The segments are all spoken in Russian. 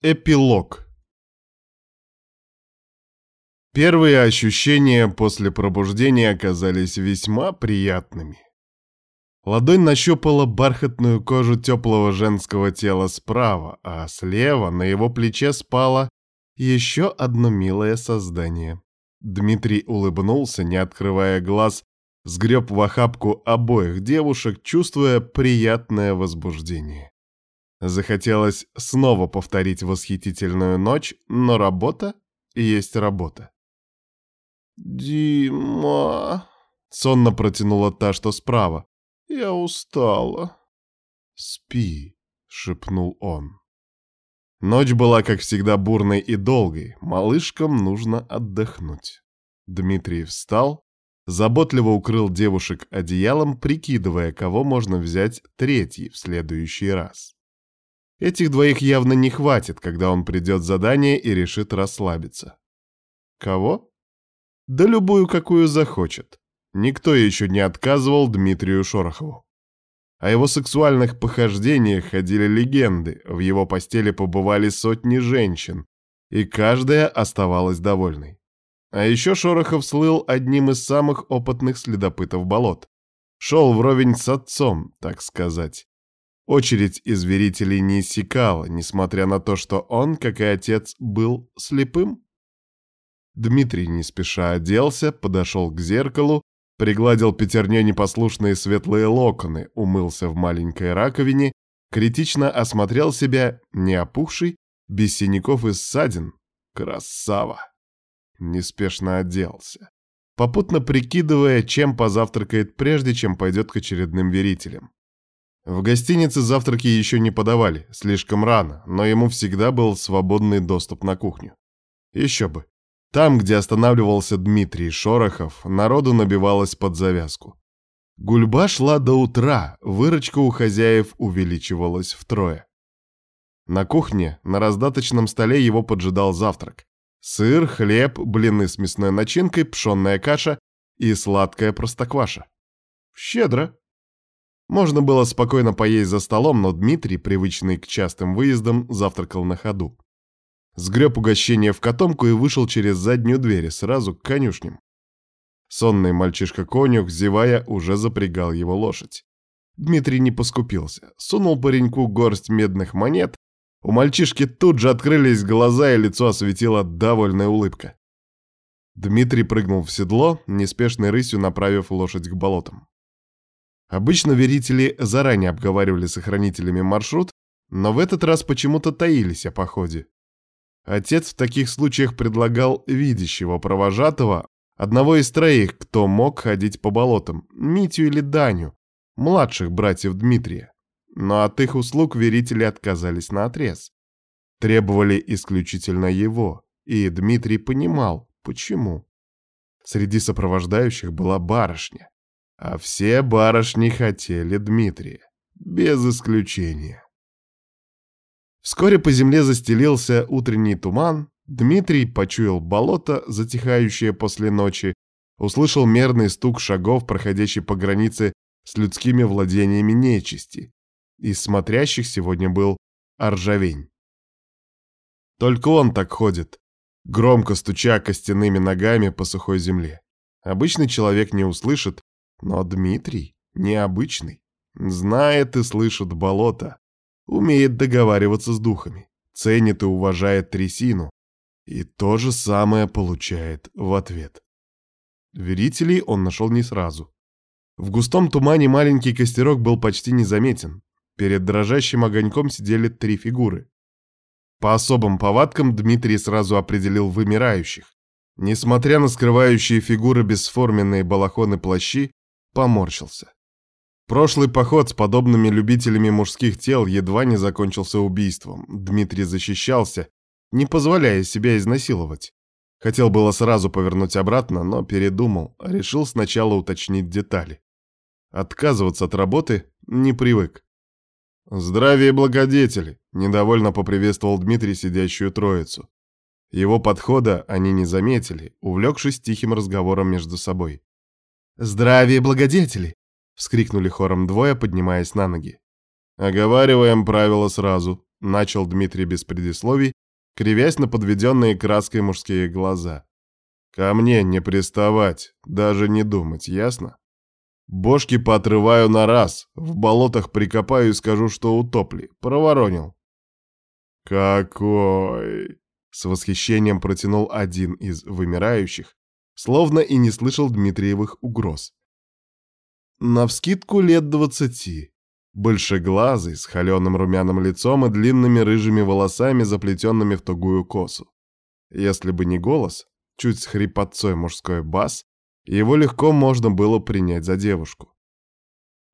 Эпилог Первые ощущения после пробуждения оказались весьма приятными. Ладонь нащупала бархатную кожу теплого женского тела справа, а слева на его плече спало еще одно милое создание. Дмитрий улыбнулся, не открывая глаз, сгреб в охапку обоих девушек, чувствуя приятное возбуждение. Захотелось снова повторить восхитительную ночь, но работа есть работа. «Дима...» — сонно протянула та, что справа. «Я устала». «Спи», — шепнул он. Ночь была, как всегда, бурной и долгой. Малышкам нужно отдохнуть. Дмитрий встал, заботливо укрыл девушек одеялом, прикидывая, кого можно взять третий в следующий раз. Этих двоих явно не хватит, когда он придет задание и решит расслабиться. Кого? Да любую, какую захочет. Никто еще не отказывал Дмитрию Шорохову. О его сексуальных похождениях ходили легенды, в его постели побывали сотни женщин, и каждая оставалась довольной. А еще Шорохов слыл одним из самых опытных следопытов болот. Шел вровень с отцом, так сказать. Очередь из верителей не иссякала, несмотря на то, что он, как и отец, был слепым. Дмитрий не спеша оделся, подошел к зеркалу, пригладил пятерне непослушные светлые локоны, умылся в маленькой раковине, критично осмотрел себя, не опухший, без синяков и ссадин. Красава! Неспешно оделся, попутно прикидывая, чем позавтракает прежде, чем пойдет к очередным верителям. В гостинице завтраки еще не подавали, слишком рано, но ему всегда был свободный доступ на кухню. Еще бы. Там, где останавливался Дмитрий Шорохов, народу набивалось под завязку. Гульба шла до утра, выручка у хозяев увеличивалась втрое. На кухне, на раздаточном столе его поджидал завтрак. Сыр, хлеб, блины с мясной начинкой, пшенная каша и сладкая простокваша. Щедро. Можно было спокойно поесть за столом, но Дмитрий, привычный к частым выездам, завтракал на ходу. Сгреб угощение в котомку и вышел через заднюю дверь, сразу к конюшням. Сонный мальчишка-конюх, зевая, уже запрягал его лошадь. Дмитрий не поскупился, сунул пареньку горсть медных монет. У мальчишки тут же открылись глаза, и лицо осветила довольная улыбка. Дмитрий прыгнул в седло, неспешной рысью направив лошадь к болотам. Обычно верители заранее обговаривали с охранителями маршрут, но в этот раз почему-то таились о походе. Отец в таких случаях предлагал видящего провожатого, одного из троих, кто мог ходить по болотам, Митю или Даню, младших братьев Дмитрия. Но от их услуг верители отказались наотрез. Требовали исключительно его, и Дмитрий понимал, почему. Среди сопровождающих была барышня. А все барышни хотели Дмитрия. Без исключения. Вскоре по земле застелился утренний туман. Дмитрий почуял болото, затихающее после ночи, услышал мерный стук шагов, проходящий по границе с людскими владениями нечисти. Из смотрящих сегодня был Аржавень. Только он так ходит, громко стуча костяными ногами по сухой земле. Обычный человек не услышит, но Дмитрий необычный. Знает и слышит болото. Умеет договариваться с духами. Ценит и уважает трясину. И то же самое получает в ответ. Верителей он нашел не сразу. В густом тумане маленький костерок был почти незаметен. Перед дрожащим огоньком сидели три фигуры. По особым повадкам Дмитрий сразу определил вымирающих. Несмотря на скрывающие фигуры бесформенные балахоны плащи, поморщился. Прошлый поход с подобными любителями мужских тел едва не закончился убийством. Дмитрий защищался, не позволяя себя изнасиловать. Хотел было сразу повернуть обратно, но передумал, решил сначала уточнить детали. Отказываться от работы не привык. «Здравия благодетели!» — недовольно поприветствовал Дмитрий сидящую троицу. Его подхода они не заметили, увлекшись тихим разговором между собой. «Здравия, благодетели!» — вскрикнули хором двое, поднимаясь на ноги. «Оговариваем правила сразу», Начал Дмитрий без предисловий, кривясь на подведенные краской мужские глаза. Ко мне не приставать, даже не думать, ясно? Бошки поотрываю на раз, в болотах прикопаю и скажу, что утопли, проворонил. Какой! С восхищением протянул один из вымирающих, словно и не слышал Дмитриевых угроз. Навскидку лет двадцати. Большеглазый, с холеным румяным лицом и длинными рыжими волосами, заплетенными в тугую косу. Если бы не голос, чуть с хрипотцой мужской бас, его легко можно было принять за девушку.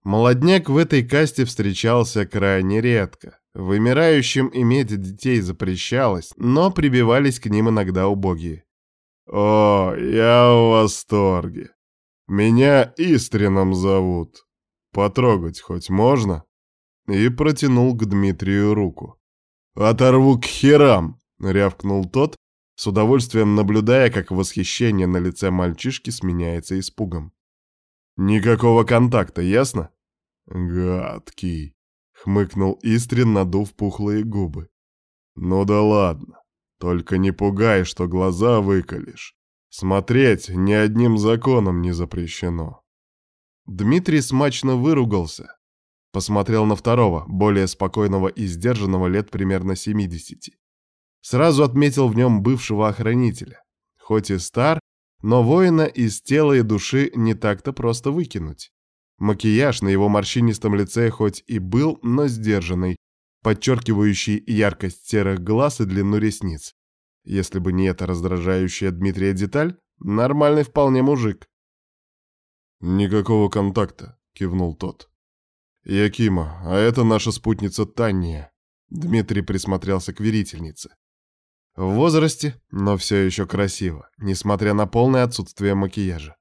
Молодняк в этой касте встречался крайне редко. Вымирающим иметь детей запрещалось, но прибивались к ним иногда убогие. «О, я в восторге! Меня Истрином зовут. Потрогать хоть можно?» И протянул к Дмитрию руку. «Оторву к херам!» — рявкнул тот, с удовольствием наблюдая, как восхищение на лице мальчишки сменяется испугом. «Никакого контакта, ясно?» «Гадкий», — хмыкнул Истрин, надув пухлые губы. «Ну да ладно, только не пугай, что глаза выколешь. Смотреть ни одним законом не запрещено». Дмитрий смачно выругался. Посмотрел на второго, более спокойного и сдержанного лет примерно семидесяти. Сразу отметил в нем бывшего охранителя. Хоть и стар, но воина из тела и души не так-то просто выкинуть. Макияж на его морщинистом лице хоть и был, но сдержанный, подчеркивающий яркость серых глаз и длину ресниц. Если бы не эта раздражающая Дмитрия деталь, нормальный вполне мужик. «Никакого контакта», — кивнул тот. «Якима, а это наша спутница Таня». Дмитрий присмотрелся к верительнице. В возрасте, но все еще красиво, несмотря на полное отсутствие макияжа.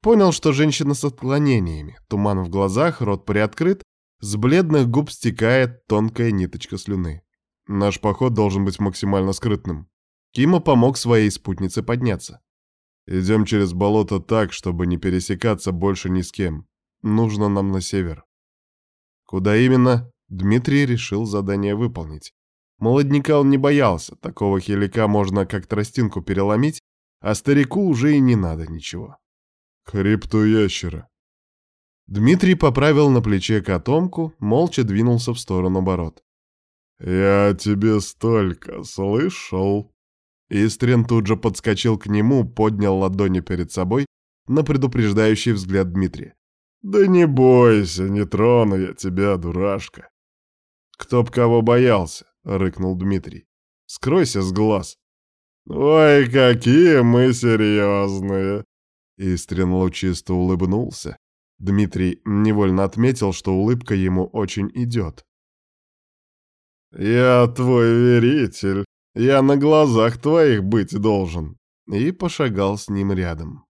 Понял, что женщина с отклонениями, туман в глазах, рот приоткрыт, с бледных губ стекает тонкая ниточка слюны. Наш поход должен быть максимально скрытным. Кима помог своей спутнице подняться. Идем через болото так, чтобы не пересекаться больше ни с кем. Нужно нам на север. Куда именно, Дмитрий решил задание выполнить. Молодняка он не боялся, такого хилика можно как тростинку переломить, а старику уже и не надо ничего. Хрипту ящера. Дмитрий поправил на плече котомку, молча двинулся в сторону бород. «Я тебе столько слышал!» Истрин тут же подскочил к нему, поднял ладони перед собой на предупреждающий взгляд Дмитрия. «Да не бойся, не трону я тебя, дурашка!» «Кто б кого боялся!» — рыкнул Дмитрий. «Скройся с глаз!» «Ой, какие мы серьезные!» Истрин лучисто улыбнулся. Дмитрий невольно отметил, что улыбка ему очень идет. «Я твой веритель. Я на глазах твоих быть должен». И пошагал с ним рядом.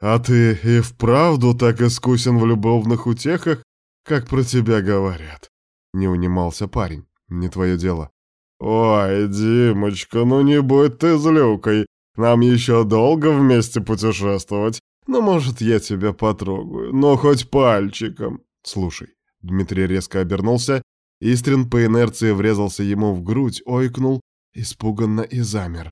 «А ты и вправду так искусен в любовных утехах, как про тебя говорят?» Не унимался парень. Не твое дело. «Ой, Димочка, ну не будь ты злюкой. Нам еще долго вместе путешествовать. Ну, может, я тебя потрогаю, но хоть пальчиком». «Слушай». Дмитрий резко обернулся. Истрин по инерции врезался ему в грудь, ойкнул, испуганно и замер.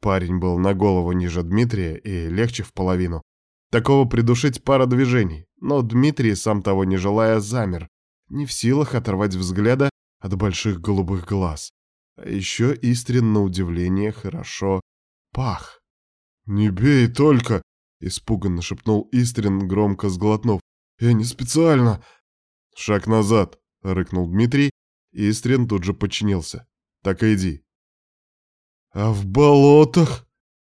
Парень был на голову ниже Дмитрия и легче в половину. Такого придушить пара движений, но Дмитрий, сам того не желая, замер, не в силах оторвать взгляда от больших голубых глаз. А еще Истрин, на удивление, хорошо пах. «Не бей только!» — испуганно шепнул Истрин, громко сглотнув. «Я не специально!» «Шаг назад!» — рыкнул Дмитрий. Истрин тут же подчинился. «Так и иди». «А в болотах?»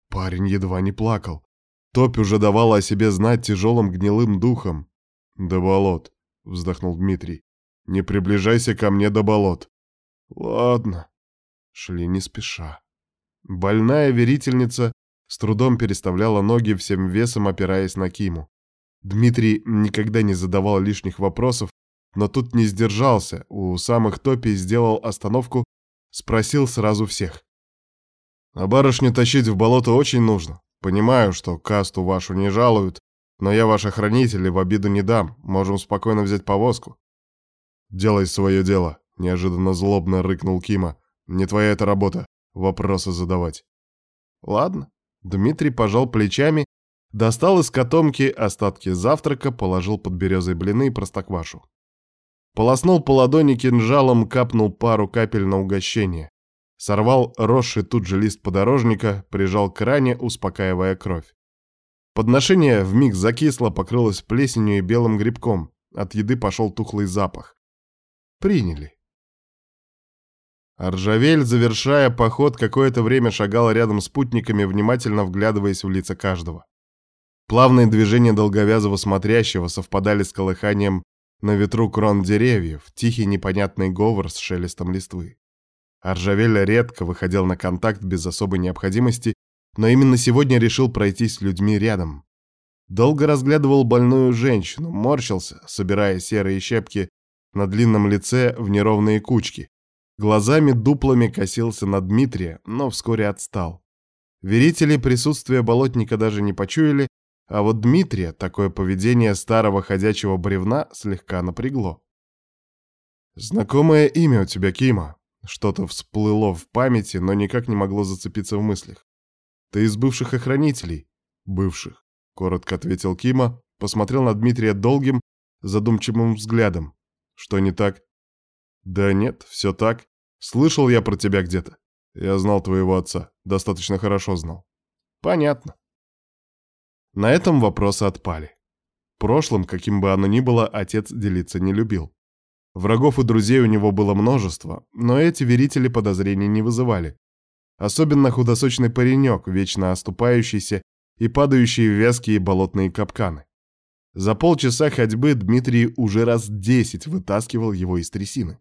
Парень едва не плакал. Топь уже давала о себе знать тяжелым гнилым духом. «До болот», — вздохнул Дмитрий. Не приближайся ко мне до болот. Ладно. Шли не спеша. Больная верительница с трудом переставляла ноги всем весом, опираясь на Киму. Дмитрий никогда не задавал лишних вопросов, но тут не сдержался, у самых топий сделал остановку, спросил сразу всех. «А барышню тащить в болото очень нужно. Понимаю, что касту вашу не жалуют, но я ваш охранитель и в обиду не дам, можем спокойно взять повозку. «Делай свое дело», — неожиданно злобно рыкнул Кима. «Не твоя эта работа, вопросы задавать». «Ладно». Дмитрий пожал плечами, достал из котомки остатки завтрака, положил под березой блины и простоквашу. Полоснул по ладони кинжалом, капнул пару капель на угощение. Сорвал росший тут же лист подорожника, прижал к ране, успокаивая кровь. Подношение вмиг закисло, покрылось плесенью и белым грибком. От еды пошел тухлый запах. Приняли. Аржавель, завершая поход, какое-то время шагал рядом с путниками, внимательно вглядываясь в лица каждого. Плавные движения долговязого смотрящего совпадали с колыханием на ветру крон деревьев, тихий непонятный говор с шелестом листвы. Аржавель редко выходил на контакт без особой необходимости, но именно сегодня решил пройтись с людьми рядом. Долго разглядывал больную женщину, морщился, собирая серые щепки на длинном лице в неровные кучки. Глазами дуплами косился на Дмитрия, но вскоре отстал. Верители присутствия болотника даже не почуяли, а вот Дмитрия такое поведение старого ходячего бревна слегка напрягло. «Знакомое имя у тебя, Кима», что-то всплыло в памяти, но никак не могло зацепиться в мыслях. «Ты из бывших охранителей?» «Бывших», — коротко ответил Кима, посмотрел на Дмитрия долгим, задумчивым взглядом. «Что не так?» «Да нет, все так. Слышал я про тебя где-то. Я знал твоего отца, достаточно хорошо знал». «Понятно». На этом вопросы отпали. Прошлым, каким бы оно ни было, отец делиться не любил. Врагов и друзей у него было множество, но эти верители подозрений не вызывали. Особенно худосочный паренек, вечно оступающийся и падающий в вязкие болотные капканы. За полчаса ходьбы Дмитрий уже раз десять вытаскивал его из трясины.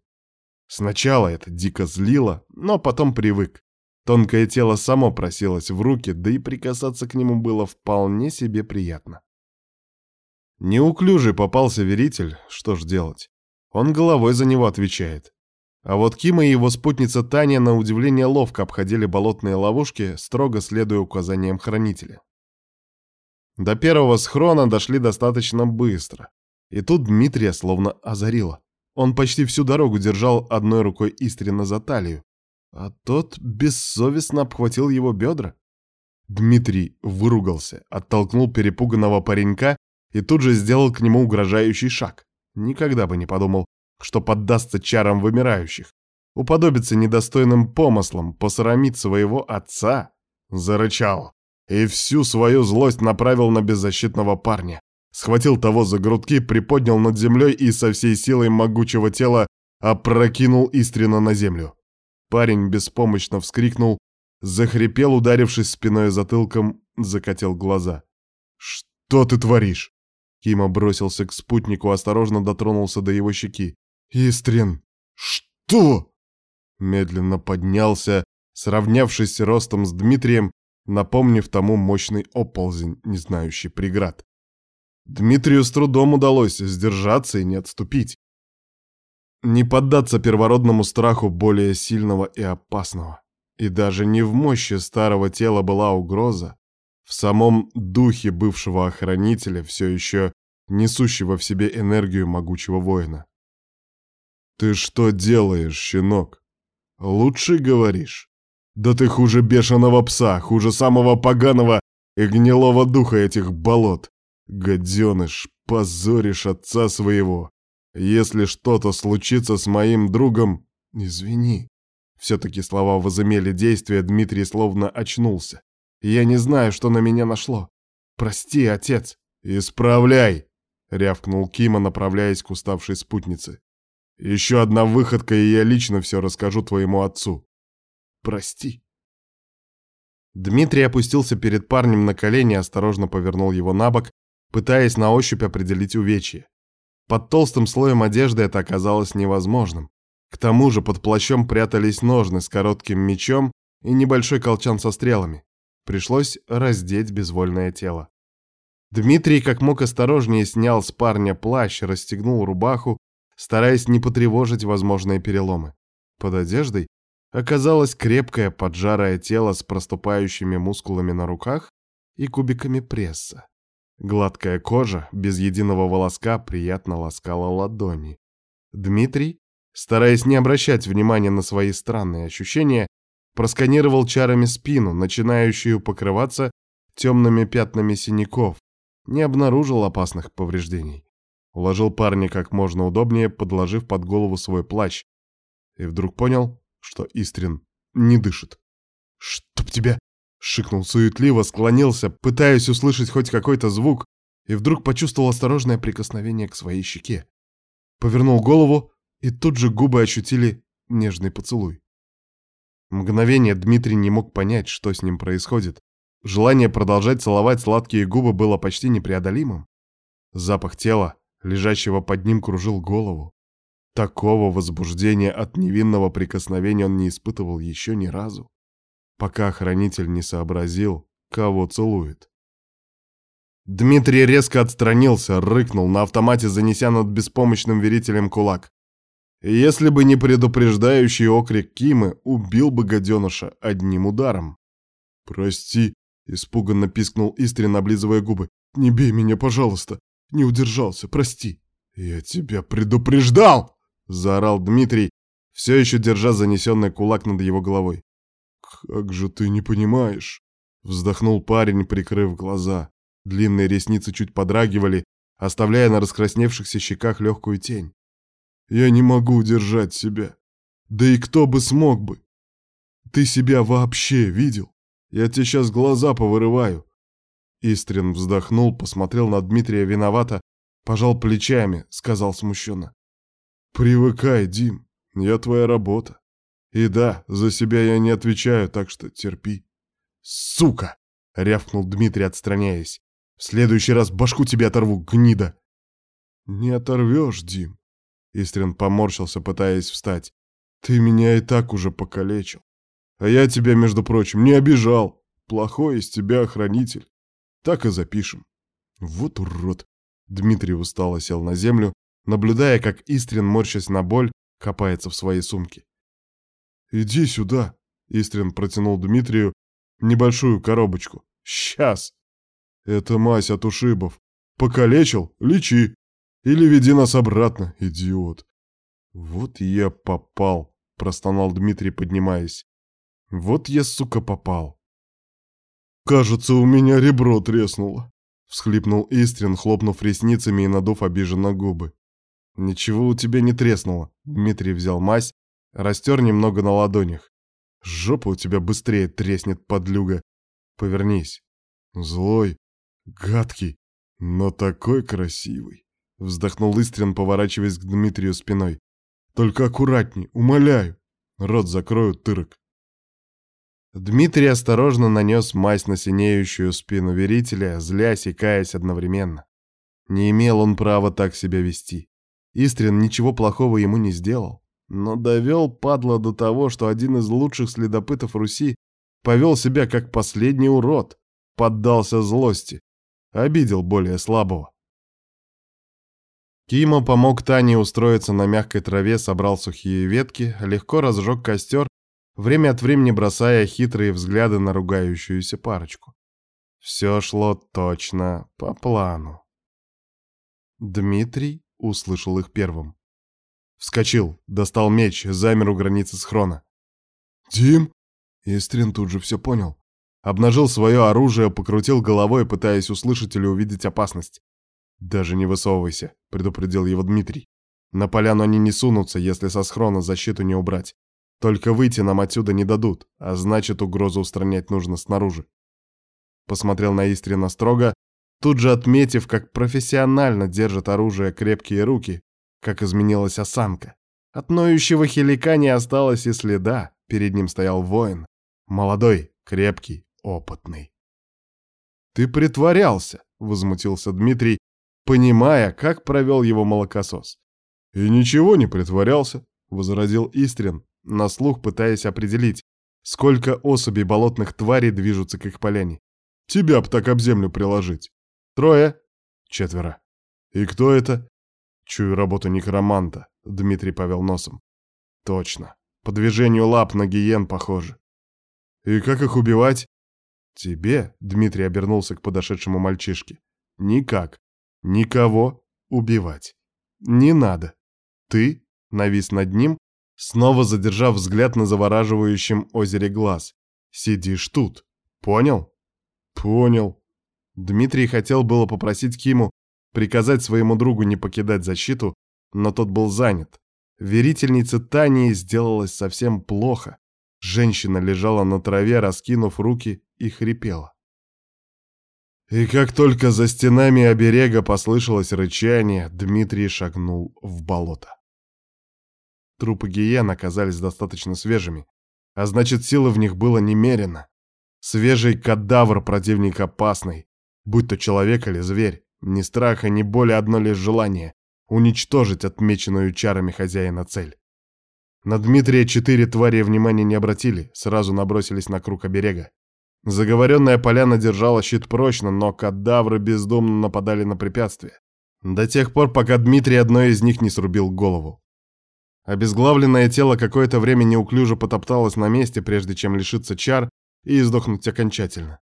Сначала это дико злило, но потом привык. Тонкое тело само просилось в руки, да и прикасаться к нему было вполне себе приятно. Неуклюжий попался веритель, что ж делать. Он головой за него отвечает. А вот Кима и его спутница Таня на удивление ловко обходили болотные ловушки, строго следуя указаниям хранителя. До первого схрона дошли достаточно быстро. И тут Дмитрия словно озарило. Он почти всю дорогу держал одной рукой Истрина за талию, а тот бессовестно обхватил его бедра. Дмитрий выругался, оттолкнул перепуганного паренька и тут же сделал к нему угрожающий шаг. Никогда бы не подумал, что поддастся чарам вымирающих, уподобится недостойным помыслам, посрамит своего отца, зарычал и всю свою злость направил на беззащитного парня. Схватил того за грудки, приподнял над землей и со всей силой могучего тела опрокинул Истрина на землю. Парень беспомощно вскрикнул, захрипел, ударившись спиной затылком, закатил глаза. «Что ты творишь?» Кима бросился к спутнику, осторожно дотронулся до его щеки. «Истрин! Что?» Медленно поднялся, сравнявшись ростом с Дмитрием, напомнив тому мощный оползень, не знающий преград. Дмитрию с трудом удалось сдержаться и не отступить. Не поддаться первородному страху более сильного и опасного. И даже не в мощи старого тела была угроза. В самом духе бывшего охранителя, все еще несущего в себе энергию могучего воина. «Ты что делаешь, щенок? Лучше говоришь? Да ты хуже бешеного пса, хуже самого поганого и гнилого духа этих болот. Гаденыш, позоришь отца своего. Если что-то случится с моим другом, извини». Все-таки слова возымели действие, Дмитрий словно очнулся. «Я не знаю, что на меня нашло. Прости, отец». «Исправляй!» — рявкнул Кима, направляясь к уставшей спутнице. Еще одна выходка, и я лично все расскажу твоему отцу. Прости. Дмитрий опустился перед парнем на колени осторожно повернул его на бок, пытаясь на ощупь определить увечье. Под толстым слоем одежды это оказалось невозможным. К тому же под плащом прятались ножны с коротким мечом и небольшой колчан со стрелами. Пришлось раздеть безвольное тело. Дмитрий как мог осторожнее снял с парня плащ, расстегнул рубаху стараясь не потревожить возможные переломы. Под одеждой оказалось крепкое поджарое тело с проступающими мускулами на руках и кубиками пресса. Гладкая кожа, без единого волоска, приятно ласкала ладони. Дмитрий Стараясь не обращать внимания на свои странные ощущения, просканировал чарами спину, начинающую покрываться темными пятнами синяков, не обнаружил опасных повреждений. Уложил парня как можно удобнее, подложив под голову свой плащ, и вдруг понял, что Истрин не дышит. «Чтоб тебя!» — шикнул суетливо, склонился, пытаясь услышать хоть какой-то звук, и вдруг почувствовал осторожное прикосновение к своей щеке. Повернул голову, и тут же губы ощутили нежный поцелуй. Мгновение Дмитрий не мог понять, что с ним происходит. Желание продолжать целовать сладкие губы было почти непреодолимым. Запах тела, лежащего под ним, кружил голову. Такого возбуждения от невинного прикосновения он не испытывал еще ни разу, пока охранитель не сообразил, кого целует. Дмитрий резко отстранился, рыкнул, на автомате занеся над беспомощным верителем кулак. Если бы не предупреждающий окрик Кимы, убил бы гаденыша одним ударом. «Прости», — испуганно пискнул Истрин, облизывая губы. «Не бей меня, пожалуйста. Не удержался, прости». «Я тебя предупреждал!» — заорал Дмитрий, все еще держа занесенный кулак над его головой. «Как же ты не понимаешь?» — вздохнул парень, прикрыв глаза. Длинные ресницы чуть подрагивали, оставляя на раскрасневшихся щеках легкую тень. Я не могу удержать себя. Да и кто бы смог бы? Ты себя вообще видел? Я тебе сейчас глаза повырываю. Истрин вздохнул, посмотрел на Дмитрия виновато, пожал плечами, сказал смущенно. Привыкай, Дим, я твоя работа. И да, за себя я не отвечаю, так что терпи. Сука! рявкнул Дмитрий, отстраняясь. В следующий раз башку тебе оторву, гнида. Не оторвешь, Дим. Истрин поморщился, пытаясь встать. «Ты меня и так уже покалечил. А я тебя, между прочим, не обижал. Плохой из тебя охранитель. Так и запишем». «Вот урод!» Дмитрий устало сел на землю, наблюдая, как Истрин, морщась на боль, копается в своей сумке. «Иди сюда!» — Истрин протянул Дмитрию небольшую коробочку. «Сейчас!» «Это мазь от ушибов. Покалечил? Лечи!» Или веди нас обратно, идиот. Вот я попал, простонал Дмитрий, поднимаясь. Вот я, сука, попал. Кажется, у меня ребро треснуло, всхлипнул Истрин, хлопнув ресницами и надув обиженно губы. Ничего у тебя не треснуло. Дмитрий взял мазь, растер немного на ладонях. Жопа у тебя быстрее треснет, подлюга. Повернись. Злой, гадкий, но такой красивый. Вздохнул Истрин, поворачиваясь к Дмитрию спиной. «Только аккуратней, умоляю! Рот закрою, тырок!» Дмитрий осторожно нанес мазь на синеющую спину верителя, злясь и каясь одновременно. Не имел он права так себя вести. Истрин ничего плохого ему не сделал, но довел падла до того, что один из лучших следопытов Руси повел себя как последний урод, поддался злости, обидел более слабого. Кима помог Тане устроиться на мягкой траве, собрал сухие ветки, легко разжег костер, время от времени бросая хитрые взгляды на ругающуюся парочку. Все шло точно по плану. Дмитрий услышал их первым. Вскочил, достал меч, замер у границы схрона. «Дим!» Истрин тут же все понял. Обнажил свое оружие, покрутил головой, пытаясь услышать или увидеть опасность. «Даже не высовывайся», — предупредил его Дмитрий. «На поляну они не сунутся, если со схрона защиту не убрать. Только выйти нам отсюда не дадут, а значит, угрозу устранять нужно снаружи». Посмотрел на Истрина строго, тут же отметив, как профессионально держат оружие крепкие руки, как изменилась осанка. От ноющего хилика не осталось и следа, перед ним стоял воин. Молодой, крепкий, опытный. «Ты притворялся!» — возмутился Дмитрий, понимая, как провел его молокосос. «И ничего не притворялся», — возразил Истрин, на слух пытаясь определить, сколько особей болотных тварей движутся к их поляне. «Тебя б так об землю приложить. Трое?» «Четверо». «И кто это?» «Чую работу некроманта», — Дмитрий повел носом. «Точно. По движению лап на гиен похоже». «И как их убивать?» «Тебе», — Дмитрий обернулся к подошедшему мальчишке, — «никак. Никого убивать. Не надо. Ты навис над ним, снова задержав взгляд на завораживающем озере глаз. «Сидишь тут. Понял?» «Понял». Дмитрий хотел было попросить Киму приказать своему другу не покидать защиту, но тот был занят. Верительнице Тани сделалось совсем плохо. Женщина лежала на траве, раскинув руки, и хрипела. И как только за стенами оберега послышалось рычание, Дмитрий шагнул в болото. Трупы гиен оказались достаточно свежими, а значит, силы в них было немерено. Свежий кадавр противник опасный, будь то человек или зверь. Ни страха, ни боли, одно лишь желание — уничтожить отмеченную чарами хозяина цель. На Дмитрия четыре твари внимания не обратили, сразу набросились на круг оберега. Заговоренная поляна держала щит прочно, но кадавры бездумно нападали на препятствия. До тех пор, пока Дмитрий одной из них не срубил голову. Обезглавленное тело какое-то время неуклюже потопталось на месте, прежде чем лишиться чар и издохнуть окончательно.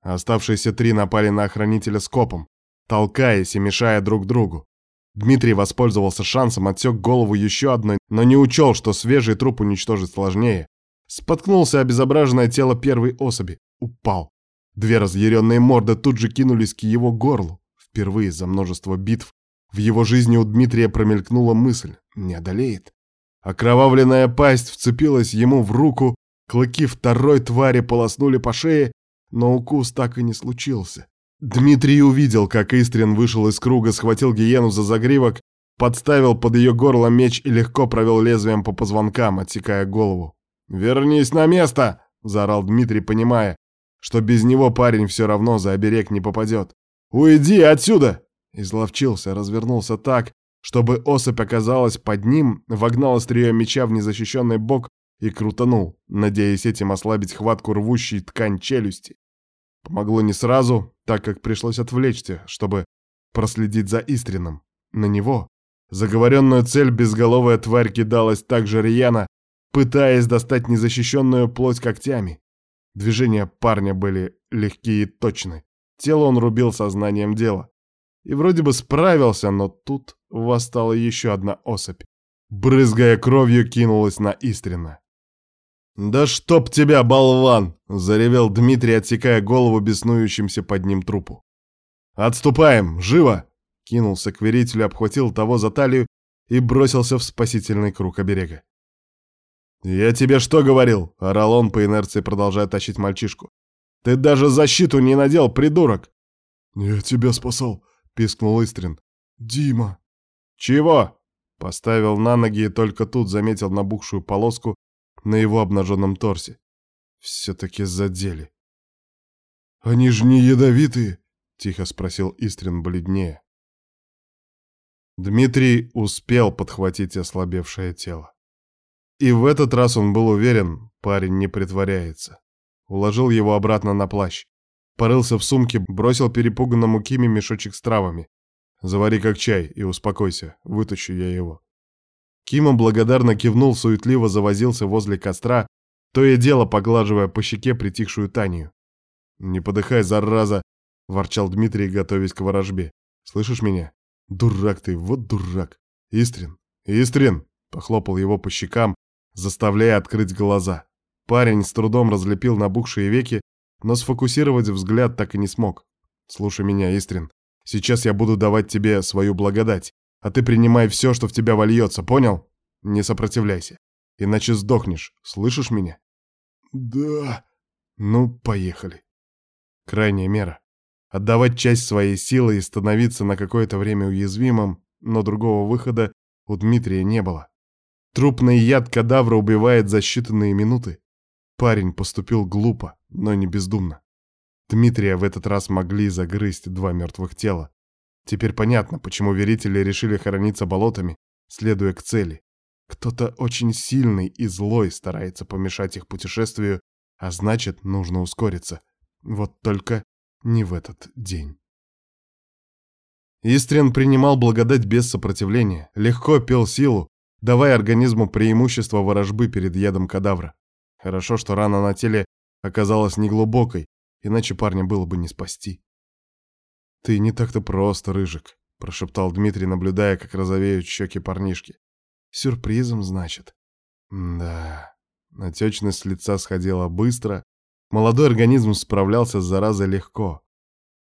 Оставшиеся три напали на охранителя скопом, толкаясь и мешая друг другу. Дмитрий воспользовался шансом, отсек голову еще одной, но не учел, что свежий труп уничтожить сложнее. Споткнулся обезображенное тело первой особи упал. Две разъяренные морды тут же кинулись к его горлу. Впервые за множество битв в его жизни у Дмитрия промелькнула мысль «не одолеет». Окровавленная пасть вцепилась ему в руку, клыки второй твари полоснули по шее, но укус так и не случился. Дмитрий увидел, как Истрин вышел из круга, схватил гиену за загривок, подставил под ее горло меч и легко провел лезвием по позвонкам, отсекая голову. «Вернись на место!» — заорал Дмитрий, понимая, что без него парень все равно за оберег не попадет. «Уйди отсюда!» Изловчился, развернулся так, чтобы особь оказалась под ним, вогнал острие меча в незащищенный бок и крутанул, надеясь этим ослабить хватку рвущей ткань челюсти. Помогло не сразу, так как пришлось отвлечься, чтобы проследить за Истрином. На него, заговоренную цель, безголовая тварь кидалась так же рьяно, пытаясь достать незащищенную плоть когтями. Движения парня были легкие и точны. Тело он рубил сознанием дела. И вроде бы справился, но тут восстала еще одна особь. Брызгая кровью, кинулась на Истрина. «Да чтоб тебя, болван!» — заревел Дмитрий, отсекая голову беснующимся под ним трупу. «Отступаем! Живо!» — кинулся к верителю, обхватил того за талию и бросился в спасительный круг оберега. «Я тебе что говорил?» — орал он по инерции, продолжая тащить мальчишку. «Ты даже защиту не надел, придурок!» «Я тебя спасал!» — пискнул Истрин. «Дима!» «Чего?» — поставил на ноги и только тут заметил набухшую полоску на его обнаженном торсе. Все-таки задели. «Они же не ядовитые?» — тихо спросил Истрин бледнее. Дмитрий успел подхватить ослабевшее тело. И в этот раз он был уверен, парень не притворяется. Уложил его обратно на плащ. Порылся в сумке, бросил перепуганному Киме мешочек с травами. «Завари как чай и успокойся, вытащу я его». Кима благодарно кивнул, суетливо завозился возле костра, то и дело поглаживая по щеке притихшую Танию. «Не подыхай, зараза!» — ворчал Дмитрий, готовясь к ворожбе. «Слышишь меня? Дурак ты, вот дурак! Истрин! Истрин!» — похлопал его по щекам, заставляя открыть глаза. Парень с трудом разлепил набухшие веки, но сфокусировать взгляд так и не смог. «Слушай меня, Истрин, сейчас я буду давать тебе свою благодать, а ты принимай все, что в тебя вольется, понял? Не сопротивляйся, иначе сдохнешь, слышишь меня?» «Да...» «Ну, поехали». Крайняя мера. Отдавать часть своей силы и становиться на какое-то время уязвимым, но другого выхода у Дмитрия не было. Трупный яд кадавра убивает за считанные минуты. Парень поступил глупо, но не бездумно. Дмитрия в этот раз могли загрызть два мертвых тела. Теперь понятно, почему верители решили хорониться болотами, следуя к цели. Кто-то очень сильный и злой старается помешать их путешествию, а значит, нужно ускориться. Вот только не в этот день. Истрин принимал благодать без сопротивления, легко пел силу, давая организму преимущество ворожбы перед ядом кадавра. Хорошо, что рана на теле оказалась неглубокой, иначе парня было бы не спасти. «Ты не так-то просто, Рыжик», — прошептал Дмитрий, наблюдая, как розовеют щеки парнишки. Сюрпризом, значит. Да. Отечность лица сходила быстро. Молодой организм справлялся с заразой легко.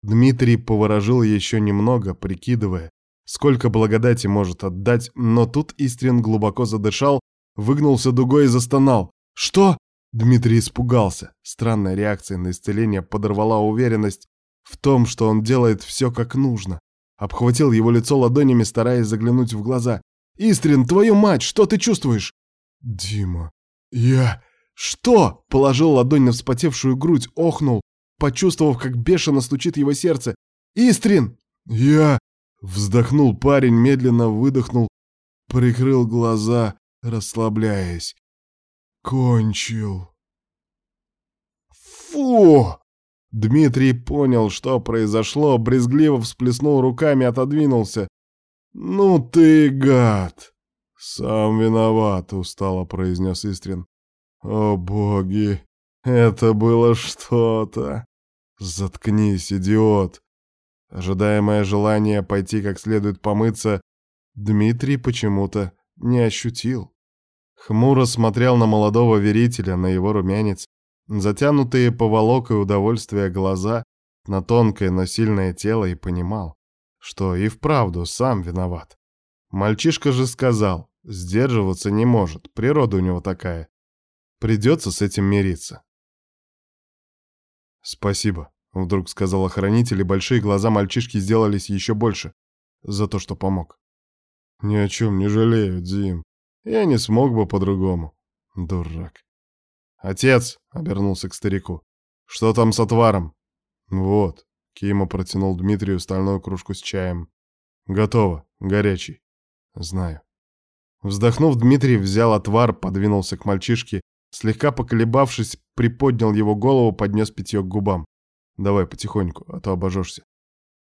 Дмитрий поворожил еще немного, прикидывая, сколько благодати может отдать, но тут Истрин глубоко задышал, выгнулся дугой и застонал. «Что?» Дмитрий испугался. Странная реакция на исцеление подорвала уверенность в том, что он делает все как нужно. Обхватил его лицо ладонями, стараясь заглянуть в глаза. «Истрин, твою мать, что ты чувствуешь?» «Дима, я...» «Что?» — положил ладонь на вспотевшую грудь, охнул, почувствовав, как бешено стучит его сердце. «Истрин!» «Я...» — вздохнул парень, медленно выдохнул, прикрыл глаза, расслабляясь. «Кончил...» «Фу!» Дмитрий понял, что произошло, брезгливо всплеснул руками, отодвинулся. «Ну ты гад!» «Сам виноват», — устало произнес Истрин. «О боги, это было что-то!» «Заткнись, идиот!» Ожидаемое желание пойти как следует помыться Дмитрий почему-то не ощутил. Хмуро смотрел на молодого верителя, на его румянец, затянутые поволокой удовольствия глаза, на тонкое, но сильное тело и понимал, что и вправду сам виноват. Мальчишка же сказал, сдерживаться не может, природа у него такая. Придется с этим мириться. «Спасибо», — вдруг сказал охранитель, и большие глаза мальчишки сделались еще больше за то, что помог. «Ни о чем не жалею, Дим. Я не смог бы по-другому. Дурак». «Отец!» — обернулся к старику. «Что там с отваром?» «Вот», — Кима протянул Дмитрию стальную кружку с чаем. «Готово. Горячий». «Знаю». Вздохнув, Дмитрий взял отвар, подвинулся к мальчишке, слегка поколебавшись, приподнял его голову, поднес питье к губам. «Давай потихоньку, а то обожжешься».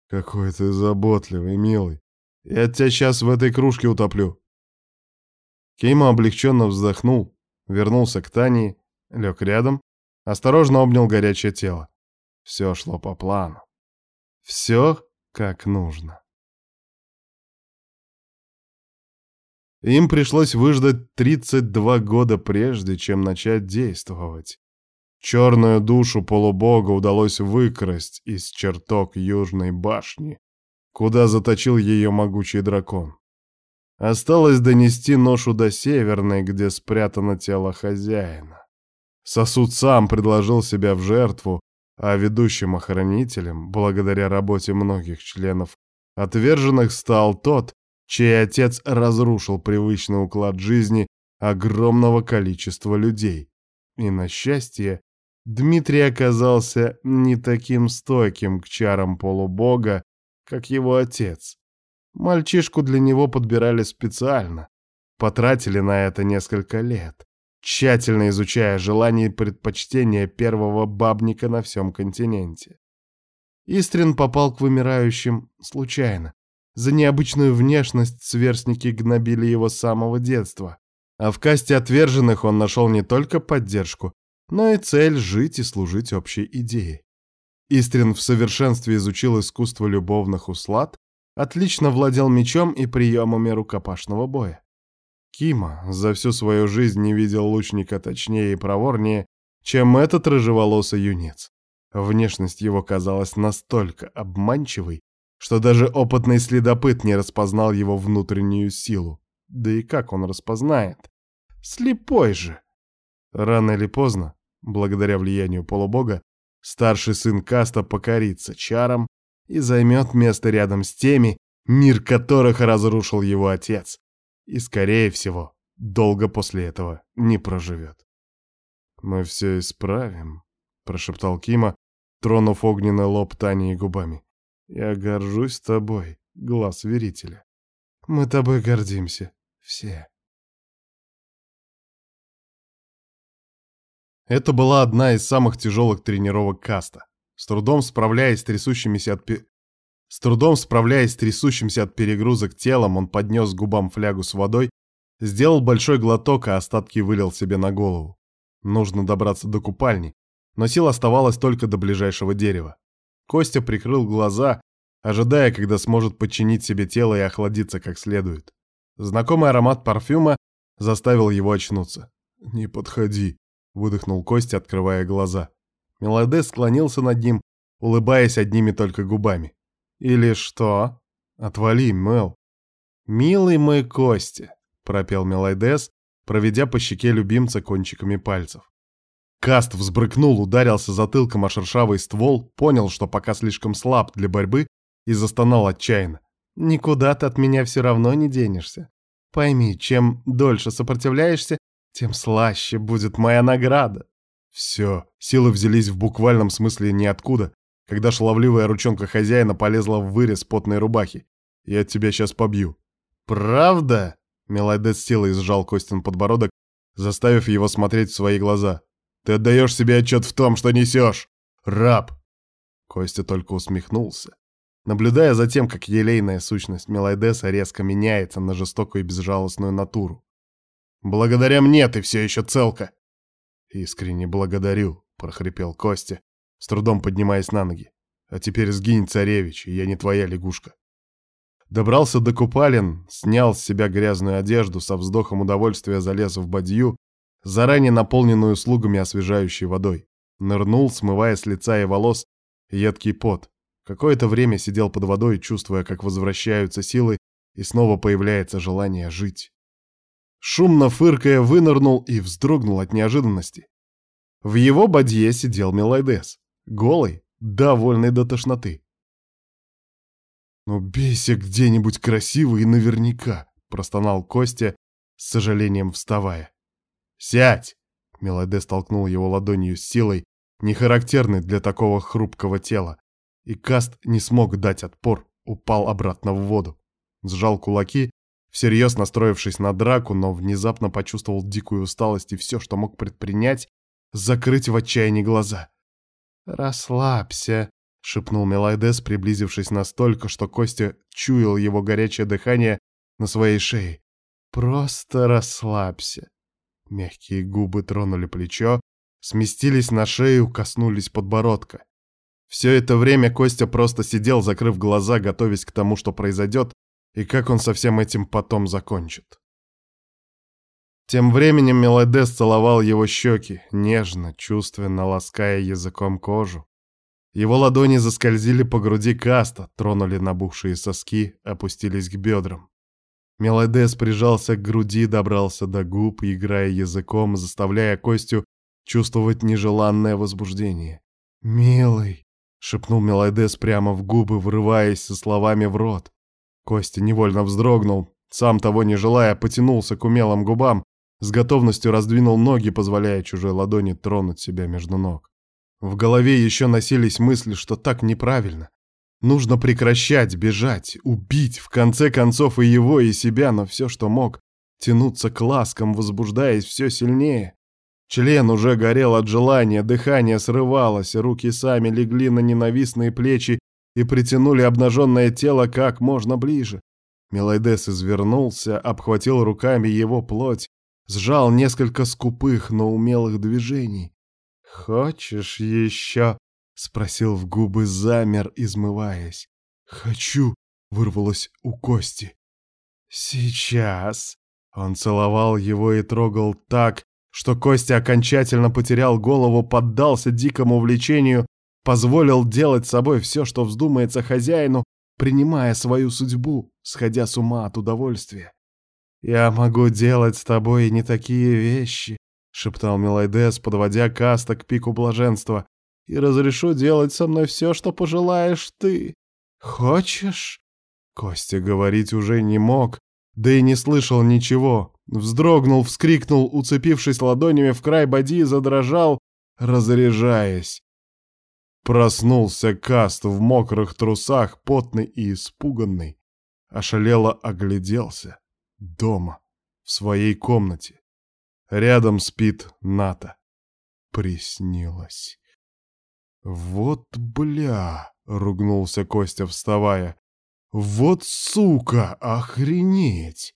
«Какой ты заботливый, милый. Я тебя сейчас в этой кружке утоплю». Кейма облегченно вздохнул, вернулся к Тане лег рядом, осторожно обнял горячее тело. Все шло по плану. Все как нужно. Им пришлось выждать 32 года прежде, чем начать действовать. Черную душу полубога удалось выкрасть из чертог Южной башни, куда заточил ее могучий дракон. Осталось донести ношу до Северной, где спрятано тело хозяина. Сосуд сам предложил себя в жертву, а ведущим охранителем, благодаря работе многих членов отверженных, стал тот, чей отец разрушил привычный уклад жизни огромного количества людей. И на счастье, Дмитрий оказался не таким стойким к чарам полубога, как его отец. Мальчишку для него подбирали специально, потратили на это несколько лет тщательно изучая желания и предпочтения первого бабника на всем континенте. Истрин попал к вымирающим случайно. За необычную внешность сверстники гнобили его с самого детства. А в касте отверженных он нашел не только поддержку, но и цель жить и служить общей идее. Истрин в совершенстве изучил искусство любовных услад, отлично владел мечом и приемами рукопашного боя. Кима за всю свою жизнь не видел лучника точнее и проворнее, чем этот рыжеволосый юнец. Внешность его казалась настолько обманчивой, что даже опытный следопыт не распознал его внутреннюю силу. Да и как он распознает? Слепой же! Рано или поздно, благодаря влиянию полубога, старший сын Каста покорится чарам и займет место рядом с теми, мир которых разрушил его отец, и, скорее всего, долго после этого не проживет. «Мы все исправим», — прошептал Кима, тронув огненный лоб Тани губами. «Я горжусь тобой, глаз верителя. Мы тобой гордимся, все». Это была одна из самых тяжелых тренировок каста. С трудом справляясь с трясущимися от пи... С трудом справляясь с трясущимся от перегрузок телом, он поднес к губам флягу с водой, сделал большой глоток, а остатки вылил себе на голову. Нужно добраться до купальни, но сил оставалось только до ближайшего дерева. Костя прикрыл глаза, ожидая, когда сможет подчинить себе тело и охладиться как следует. Знакомый аромат парфюма заставил его очнуться. «Не подходи», — выдохнул Костя, открывая глаза. Мелодес склонился над ним, улыбаясь одними только губами. «Или что?» «Отвали, Мел». «Милый мой Костя», — пропел Мелайдес, проведя по щеке любимца кончиками пальцев. Каст взбрыкнул, ударился затылком о шершавый ствол, понял, что пока слишком слаб для борьбы, и застонал отчаянно. «Никуда ты от меня все равно не денешься. Пойми, чем дольше сопротивляешься, тем слаще будет моя награда». Все, силы взялись в буквальном смысле ниоткуда, когда шаловливая ручонка хозяина полезла в вырез потной рубахи. «Я тебя сейчас побью». «Правда?» — Мелайдес силой сжал Костин подбородок, заставив его смотреть в свои глаза. Ты отдаешь себе отчет в том, что несешь. Раб!» Костя только усмехнулся, наблюдая за тем, как елейная сущность Мелайдеса резко меняется на жестокую и безжалостную натуру. «Благодаря мне ты все еще целка!» «Искренне благодарю», — прохрипел Костя, с трудом поднимаясь на ноги. «А теперь сгинь, царевич, я не твоя лягушка». Добрался до купалин, снял с себя грязную одежду, со вздохом удовольствия залез в бадью заранее наполненную слугами освежающей водой. Нырнул, смывая с лица и волос едкий пот. Какое-то время сидел под водой, чувствуя, как возвращаются силы, и снова появляется желание жить. Шумно фыркая, вынырнул и вздрогнул от неожиданности. В его бадье сидел Мелайдес, голый, довольный до тошноты. «Ну бейся где-нибудь красивый и наверняка», — простонал Костя, с сожалением вставая. «Сядь!» — Мелоде столкнул его ладонью с силой, не характерной для такого хрупкого тела. И Каст не смог дать отпор, упал обратно в воду. Сжал кулаки, всерьез настроившись на драку, но внезапно почувствовал дикую усталость и все, что мог предпринять, закрыть в отчаянии глаза. «Расслабься», — шепнул Мелайдес, приблизившись настолько, что Костя чуял его горячее дыхание на своей шее. «Просто расслабься. Мягкие губы тронули плечо, сместились на шею, коснулись подбородка. Все это время Костя просто сидел, закрыв глаза, готовясь к тому, что произойдет, и как он со всем этим потом закончит. Тем временем Мелодес целовал его щеки, нежно, чувственно лаская языком кожу. Его ладони заскользили по груди каста, тронули набухшие соски, опустились к бедрам. Мелодес прижался к груди, добрался до губ, играя языком, заставляя Костю чувствовать нежеланное возбуждение. «Милый!» — шепнул Мелодес прямо в губы, врываясь со словами в рот. Костя невольно вздрогнул, сам того не желая, потянулся к умелым губам, с готовностью раздвинул ноги, позволяя чужой ладони тронуть себя между ног. В голове еще носились мысли, что так неправильно, Нужно прекращать бежать, убить, в конце концов, и его, и себя, но все, что мог, тянуться к ласкам, возбуждаясь все сильнее. Член уже горел от желания, дыхание срывалось, руки сами легли на ненавистные плечи и притянули обнаженное тело как можно ближе. Мелайдес извернулся, обхватил руками его плоть, сжал несколько скупых, но умелых движений. «Хочешь еще?» Спросил в губы, замер, измываясь. «Хочу!» — вырвалось у Кости. «Сейчас!» Он целовал его и трогал так, что Костя окончательно потерял голову, поддался дикому влечению, позволил делать с собой все, что вздумается хозяину, принимая свою судьбу, сходя с ума от удовольствия. «Я могу делать с тобой не такие вещи», — шептал Мелайдес, подводя Каста к пику блаженства и разрешу делать со мной все, что пожелаешь ты. Хочешь?» Костя говорить уже не мог, да и не слышал ничего. Вздрогнул, вскрикнул, уцепившись ладонями в край боди, задрожал, разряжаясь. Проснулся Каст в мокрых трусах, потный и испуганный. Ошалело огляделся. Дома, в своей комнате. Рядом спит Ната. Приснилось. «Вот бля!» — ругнулся Костя, вставая. «Вот сука! Охренеть!»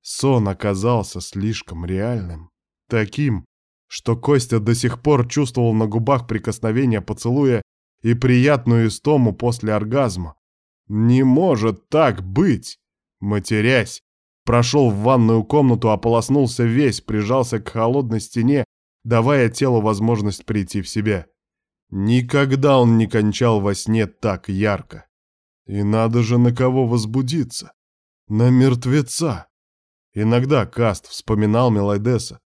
Сон оказался слишком реальным. Таким, что Костя до сих пор чувствовал на губах прикосновение поцелуя и приятную истому после оргазма. «Не может так быть!» Матерясь, Прошел в ванную комнату, ополоснулся весь, прижался к холодной стене, давая телу возможность прийти в себя. Никогда он не кончал во сне так ярко. И надо же на кого возбудиться. На мертвеца. Иногда Каст вспоминал Мелайдеса.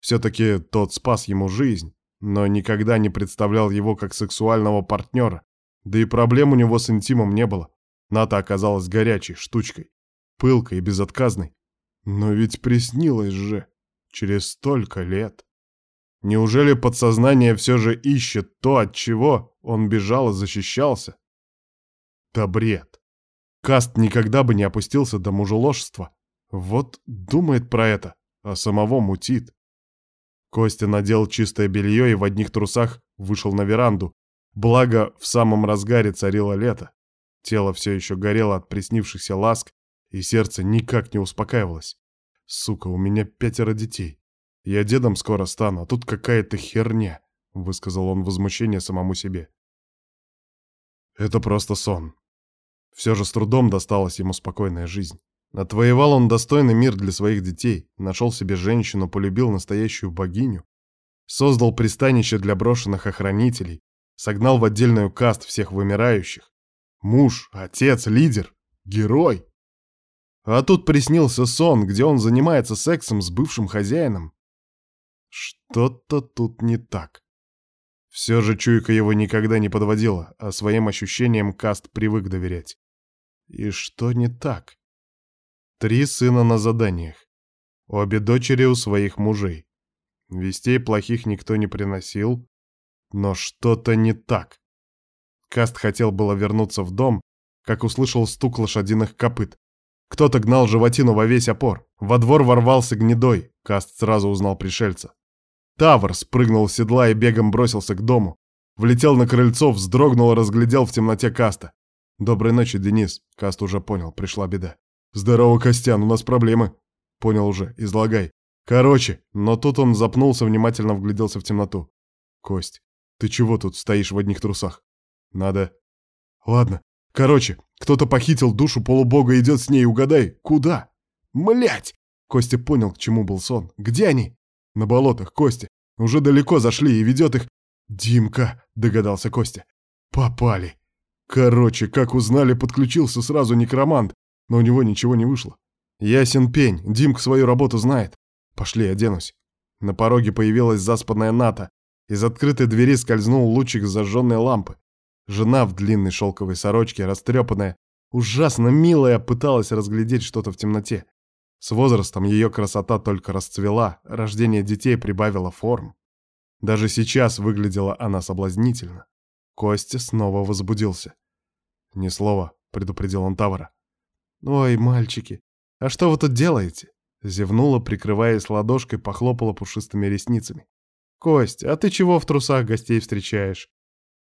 Все-таки тот спас ему жизнь, но никогда не представлял его как сексуального партнера. Да и проблем у него с интимом не было. Ната оказалась горячей штучкой, пылкой и безотказной. Но ведь приснилось же через столько лет. Неужели подсознание все же ищет то, от чего он бежал и защищался? Да бред. Каст никогда бы не опустился до мужеложества. Вот думает про это, а самого мутит. Костя надел чистое белье и в одних трусах вышел на веранду. Благо, в самом разгаре царило лето. Тело все еще горело от приснившихся ласк, и сердце никак не успокаивалось. Сука, у меня пятеро детей. Я дедом скоро стану, а тут какая-то херня, высказал он возмущение самому себе. Это просто сон. Все же с трудом досталась ему спокойная жизнь. Отвоевал он достойный мир для своих детей, нашел себе женщину, полюбил настоящую богиню, создал пристанище для брошенных охранителей, согнал в отдельную каст всех вымирающих. Муж, отец, лидер, герой. А тут приснился сон, где он занимается сексом с бывшим хозяином. Что-то тут не так. Все же чуйка его никогда не подводила, а своим ощущениям Каст привык доверять. И что не так? Три сына на заданиях. Обе дочери у своих мужей. Вестей плохих никто не приносил, но что-то не так. Каст хотел было вернуться в дом, как услышал стук лошадиных копыт. Кто-то гнал животину во весь опор. Во двор ворвался гнедой. Каст сразу узнал пришельца. Тавр спрыгнул с седла и бегом бросился к дому. Влетел на крыльцо, вздрогнул и разглядел в темноте Каста. «Доброй ночи, Денис». Каст уже понял, пришла беда. «Здорово, Костян, у нас проблемы». «Понял уже, излагай». «Короче». Но тут он запнулся, внимательно вгляделся в темноту. «Кость, ты чего тут стоишь в одних трусах?» «Надо...» «Ладно. Короче, кто-то похитил душу полубога и идет с ней, угадай, куда?» «Млять!» Костя понял, к чему был сон. «Где они?» На болотах, Костя. Уже далеко зашли и ведет их... Димка, догадался Костя. Попали. Короче, как узнали, подключился сразу некромант, но у него ничего не вышло. Ясен пень, Димка свою работу знает. Пошли, оденусь. На пороге появилась заспанная Ната. Из открытой двери скользнул лучик зажженной лампы. Жена в длинной шелковой сорочке, растрепанная, ужасно милая, пыталась разглядеть что-то в темноте. С возрастом ее красота только расцвела, рождение детей прибавило форм. Даже сейчас выглядела она соблазнительно. Костя снова возбудился. «Ни слова», — предупредил он Тавара. «Ой, мальчики, а что вы тут делаете?» Зевнула, прикрываясь ладошкой, похлопала пушистыми ресницами. «Кость, а ты чего в трусах гостей встречаешь?»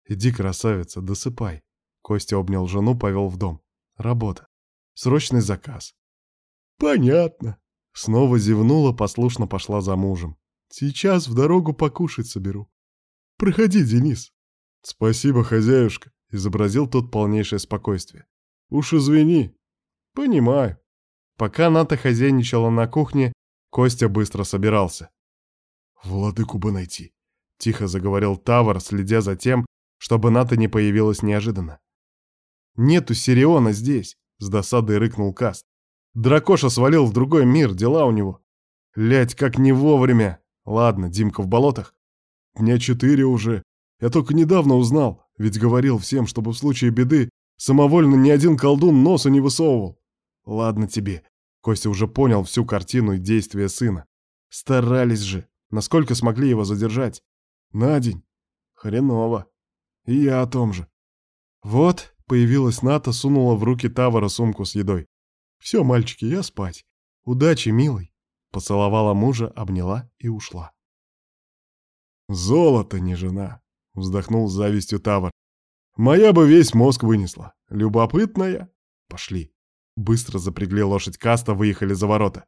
«Иди, красавица, досыпай». Костя обнял жену, повел в дом. «Работа. Срочный заказ. «Понятно». Снова зевнула, послушно пошла за мужем. «Сейчас в дорогу покушать соберу. Проходи, Денис». «Спасибо, хозяюшка», — изобразил тот полнейшее спокойствие. «Уж извини». «Понимаю». Пока Ната хозяйничала на кухне, Костя быстро собирался. «Владыку бы найти», — тихо заговорил Тавр, следя за тем, чтобы Ната не появилась неожиданно. «Нету Сириона здесь», — с досадой рыкнул Каст. Дракоша свалил в другой мир, дела у него. Лять, как не вовремя. Ладно, Димка в болотах. Дня четыре уже. Я только недавно узнал, ведь говорил всем, чтобы в случае беды самовольно ни один колдун носа не высовывал. Ладно тебе. Костя уже понял всю картину и действия сына. Старались же, насколько смогли его задержать. На день. Хреново. И я о том же. Вот, появилась Ната, сунула в руки Тавара сумку с едой. Все, мальчики, я спать. Удачи, милый. Поцеловала мужа, обняла и ушла. Золото не жена, вздохнул с завистью Тавр. Моя бы весь мозг вынесла. Любопытная. Пошли. Быстро запрягли лошадь Каста, выехали за ворота.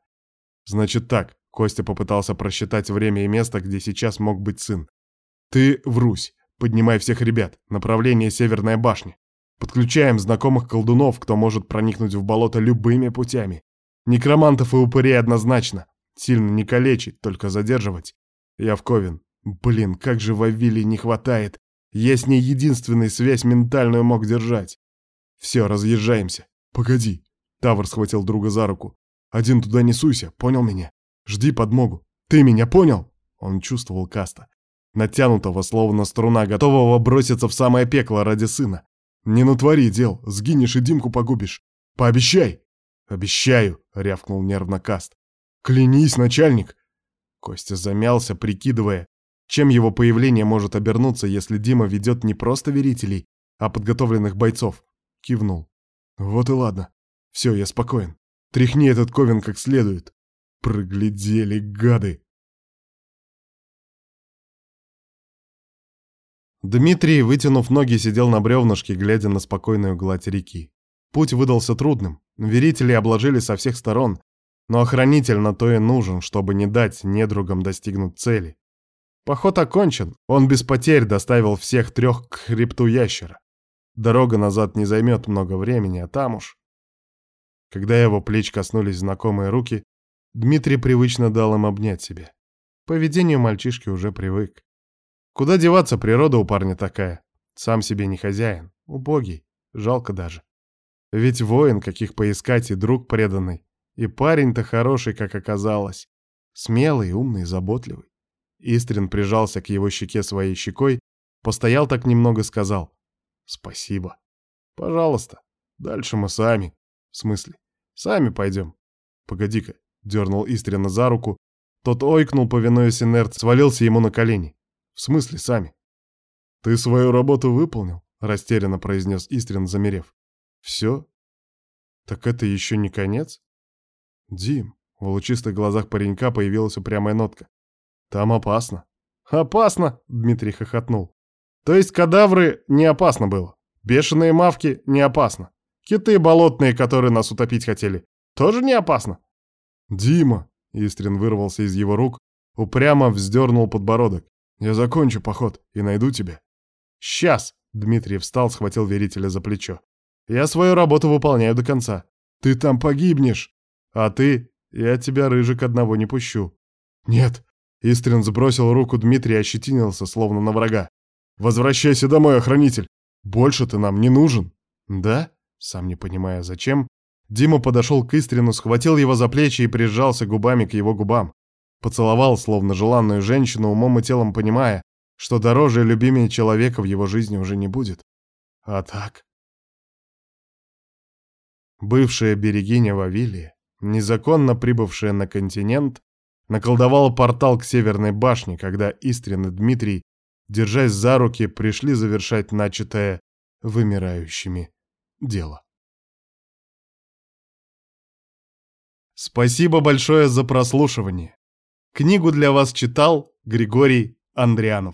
Значит так, Костя попытался просчитать время и место, где сейчас мог быть сын. Ты в Русь, поднимай всех ребят, направление Северная башня. Подключаем знакомых колдунов, кто может проникнуть в болото любыми путями. Некромантов и упырей однозначно. Сильно не калечить, только задерживать. Я в Ковен. Блин, как же Вавилии не хватает. Я с ней единственной связь ментальную мог держать. Все, разъезжаемся. Погоди. Тавр схватил друга за руку. Один туда не суйся, понял меня? Жди подмогу. Ты меня понял? Он чувствовал Каста. Натянутого, словно струна, готового броситься в самое пекло ради сына. Не натвори дел, сгинешь и Димку погубишь. Пообещай. Обещаю, рявкнул нервно Каст. Клянись, начальник. Костя замялся, прикидывая, чем его появление может обернуться, если Дима ведет не просто верителей, а подготовленных бойцов? Кивнул. Вот и ладно. Все, я спокоен. Тряхни этот ковен как следует. Проглядели, гады. Дмитрий, вытянув ноги, сидел на бревнышке, глядя на спокойную гладь реки. Путь выдался трудным. Верители обложили со всех сторон, но охранитель на то и нужен, чтобы не дать недругам достигнуть цели. Поход окончен, он без потерь доставил всех трех к хребту ящера. Дорога назад не займет много времени, а там уж... Когда его плеч коснулись знакомые руки, Дмитрий привычно дал им обнять себя. К поведению мальчишки уже привык. Куда деваться, природа у парня такая. Сам себе не хозяин, убогий, жалко даже. Ведь воин, каких поискать, и друг преданный. И парень-то хороший, как оказалось. Смелый, умный, заботливый. Истрин прижался к его щеке своей щекой, постоял так немного, сказал «Спасибо». «Пожалуйста. Дальше мы сами». «В смысле? Сами пойдем». «Погоди-ка», — дернул Истрина за руку. Тот ойкнул, повинуясь инерт, свалился ему на колени. «В смысле сами?» «Ты свою работу выполнил?» — растерянно произнес Истрин, замерев. «Все? Так это еще не конец?» «Дим», — в лучистых глазах паренька появилась упрямая нотка. Там опасно. Опасно, Дмитрий хохотнул. То есть кадавры не опасно было. Бешеные мавки не опасно. Киты болотные, которые нас утопить хотели, тоже не опасно. Дима, Истрин вырвался из его рук, упрямо вздернул подбородок. Я закончу поход и найду тебя. Сейчас, Дмитрий встал, схватил верителя за плечо. Я свою работу выполняю до конца. Ты там погибнешь. А ты, я тебя, рыжик, одного не пущу. Нет, Истрин сбросил руку Дмитрия ощетинился, словно на врага. «Возвращайся домой, охранитель! Больше ты нам не нужен!» «Да?» Сам не понимая, зачем, Дима подошел к Истрину, схватил его за плечи и прижался губами к его губам. Поцеловал, словно желанную женщину, умом и телом понимая, что дороже и любимее человека в его жизни уже не будет. А так... Бывшая берегиня Вавилия, незаконно прибывшая на континент, наколдовал портал к Северной башне, когда Истрин и Дмитрий, держась за руки, пришли завершать начатое вымирающими дело. Спасибо большое за прослушивание. Книгу для вас читал Григорий Андрианов.